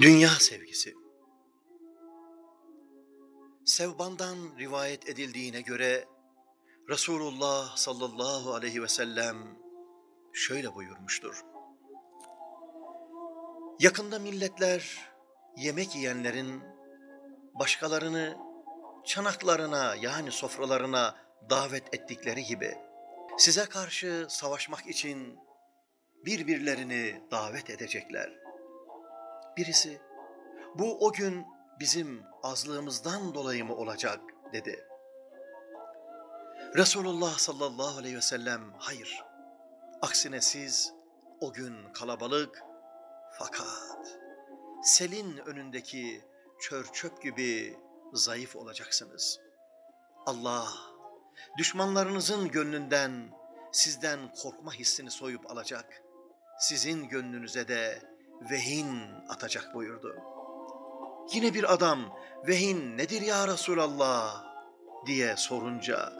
Dünya sevgisi. Sevban'dan rivayet edildiğine göre Resulullah sallallahu aleyhi ve sellem şöyle buyurmuştur. Yakında milletler yemek yiyenlerin başkalarını çanaklarına yani sofralarına davet ettikleri gibi size karşı savaşmak için birbirlerini davet edecekler. Birisi, bu o gün bizim azlığımızdan dolayı mı olacak dedi. Resulullah sallallahu aleyhi ve sellem hayır. Aksine siz o gün kalabalık fakat selin önündeki çör çöp gibi zayıf olacaksınız. Allah düşmanlarınızın gönlünden sizden korkma hissini soyup alacak. Sizin gönlünüze de vehin atacak buyurdu. Yine bir adam vehin nedir ya Resulallah diye sorunca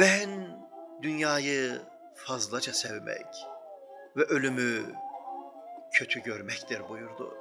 vehen dünyayı fazlaca sevmek ve ölümü kötü görmektir buyurdu.